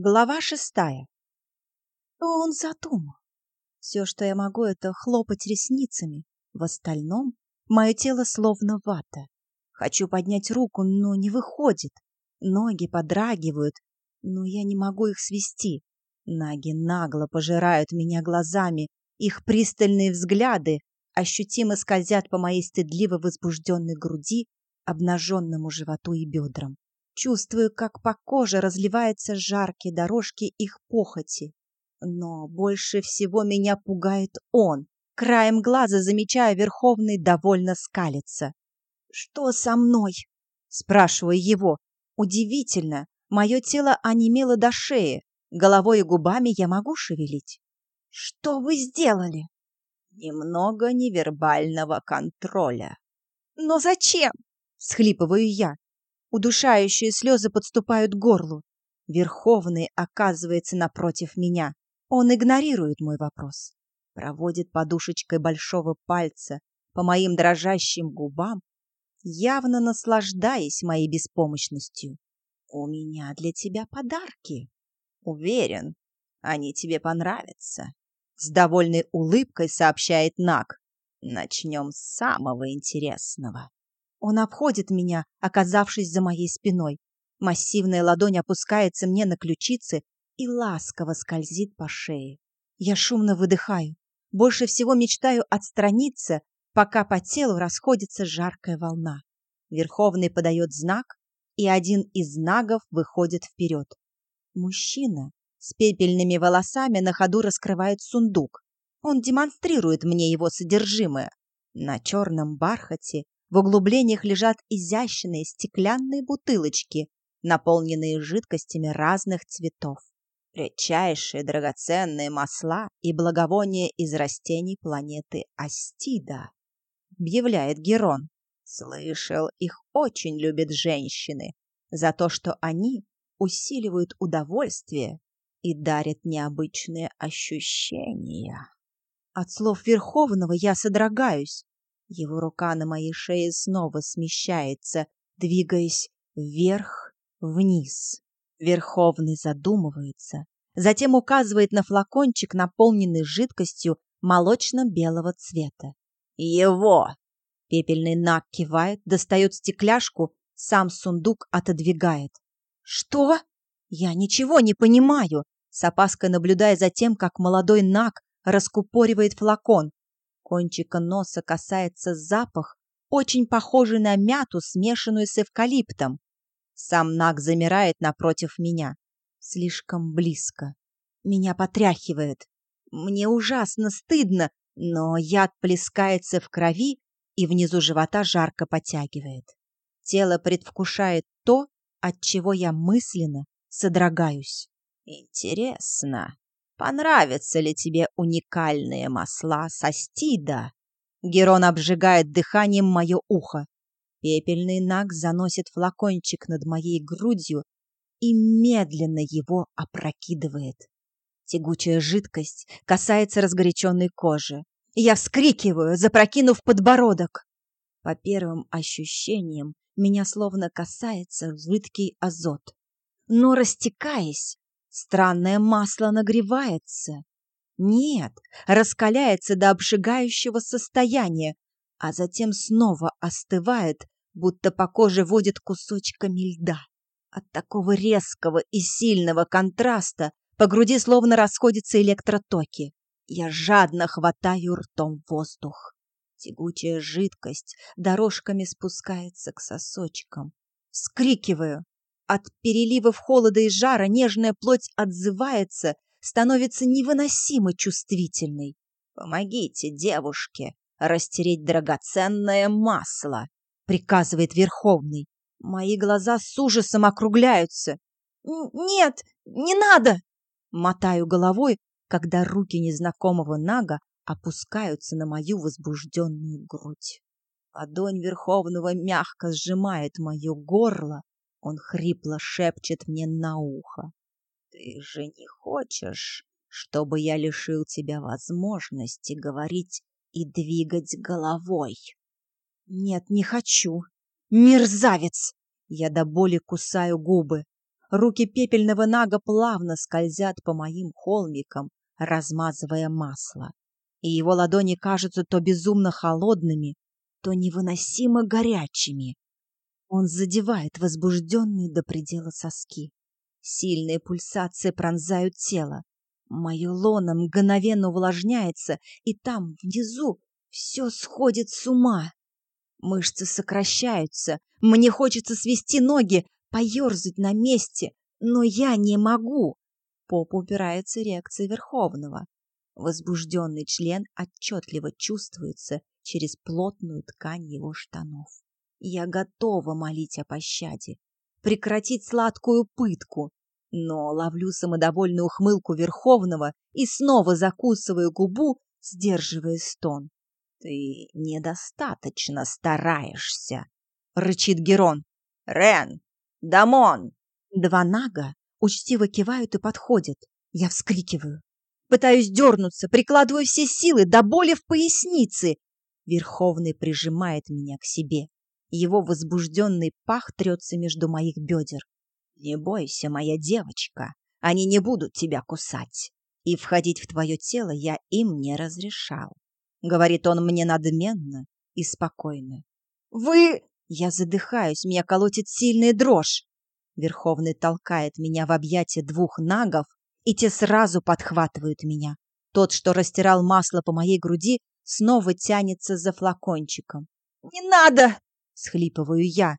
Глава шестая. Что он задумал? Все, что я могу, это хлопать ресницами. В остальном мое тело словно вата. Хочу поднять руку, но не выходит. Ноги подрагивают, но я не могу их свести. Наги нагло пожирают меня глазами. Их пристальные взгляды ощутимо скользят по моей стыдливо возбужденной груди, обнаженному животу и бедрам. Чувствую, как по коже разливаются жаркие дорожки их похоти. Но больше всего меня пугает он. Краем глаза замечаю, Верховный довольно скалится. «Что со мной?» — спрашиваю его. Удивительно, мое тело онемело до шеи. Головой и губами я могу шевелить. «Что вы сделали?» «Немного невербального контроля». «Но зачем?» — схлипываю я. Удушающие слезы подступают к горлу. Верховный оказывается напротив меня. Он игнорирует мой вопрос. Проводит подушечкой большого пальца по моим дрожащим губам, явно наслаждаясь моей беспомощностью. «У меня для тебя подарки. Уверен, они тебе понравятся», — с довольной улыбкой сообщает Нак. «Начнем с самого интересного». Он обходит меня, оказавшись за моей спиной. Массивная ладонь опускается мне на ключицы и ласково скользит по шее. Я шумно выдыхаю. Больше всего мечтаю отстраниться, пока по телу расходится жаркая волна. Верховный подает знак, и один из нагов выходит вперед. Мужчина с пепельными волосами на ходу раскрывает сундук. Он демонстрирует мне его содержимое. На черном бархате в углублениях лежат изящные стеклянные бутылочки, наполненные жидкостями разных цветов. Редчайшие драгоценные масла и благовония из растений планеты Астида, объявляет Герон. Слышал, их очень любят женщины за то, что они усиливают удовольствие и дарят необычные ощущения. От слов Верховного я содрогаюсь. Его рука на моей шее снова смещается, двигаясь вверх-вниз. Верховный задумывается, затем указывает на флакончик, наполненный жидкостью молочно-белого цвета. «Его!» Пепельный Нак кивает, достает стекляшку, сам сундук отодвигает. «Что?» «Я ничего не понимаю!» С опаской наблюдая за тем, как молодой Нак раскупоривает флакон. Кончика носа касается запах, очень похожий на мяту, смешанную с эвкалиптом. Сам Наг замирает напротив меня. Слишком близко. Меня потряхивает. Мне ужасно стыдно, но яд плескается в крови и внизу живота жарко потягивает. Тело предвкушает то, от чего я мысленно содрогаюсь. Интересно, Понравятся ли тебе уникальные масла со стида? Герон обжигает дыханием мое ухо. Пепельный наг заносит флакончик над моей грудью и медленно его опрокидывает. Тягучая жидкость касается разгоряченной кожи. Я вскрикиваю, запрокинув подбородок. По первым ощущениям меня словно касается жидкий азот. Но растекаясь, Странное масло нагревается. Нет, раскаляется до обжигающего состояния, а затем снова остывает, будто по коже водит кусочками льда. От такого резкого и сильного контраста по груди словно расходятся электротоки. Я жадно хватаю ртом воздух. Тягучая жидкость дорожками спускается к сосочкам. Скрикиваю, от переливов холода и жара нежная плоть отзывается, становится невыносимо чувствительной. «Помогите девушке растереть драгоценное масло», — приказывает Верховный. Мои глаза с ужасом округляются. «Нет, не надо!» Мотаю головой, когда руки незнакомого Нага опускаются на мою возбужденную грудь. Ладонь Верховного мягко сжимает мое горло, он хрипло шепчет мне на ухо. «Ты же не хочешь, чтобы я лишил тебя возможности говорить и двигать головой?» «Нет, не хочу. Мерзавец!» Я до боли кусаю губы. Руки пепельного нага плавно скользят по моим холмикам, размазывая масло. И его ладони кажутся то безумно холодными, то невыносимо горячими. Он задевает возбужденные до предела соски. Сильные пульсации пронзают тело. Мое лоно мгновенно увлажняется, и там, внизу, все сходит с ума. Мышцы сокращаются, мне хочется свести ноги, поерзать на месте, но я не могу. Поп упирается реакция Верховного. Возбужденный член отчетливо чувствуется через плотную ткань его штанов. Я готова молить о пощаде, прекратить сладкую пытку, но ловлю самодовольную ухмылку Верховного и снова закусываю губу, сдерживая стон. «Ты недостаточно стараешься», — рычит Герон. «Рен! Дамон!» Два нага учтиво кивают и подходят. Я вскрикиваю. Пытаюсь дернуться, прикладываю все силы до боли в пояснице. Верховный прижимает меня к себе. Его возбужденный пах трется между моих бедер. «Не бойся, моя девочка, они не будут тебя кусать, и входить в твое тело я им не разрешал», — говорит он мне надменно и спокойно. «Вы...» Я задыхаюсь, меня колотит сильная дрожь. Верховный толкает меня в объятия двух нагов, и те сразу подхватывают меня. Тот, что растирал масло по моей груди, снова тянется за флакончиком. «Не надо!» — схлипываю я.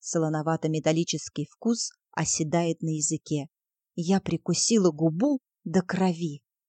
Солоновато-металлический вкус оседает на языке. Я прикусила губу до крови.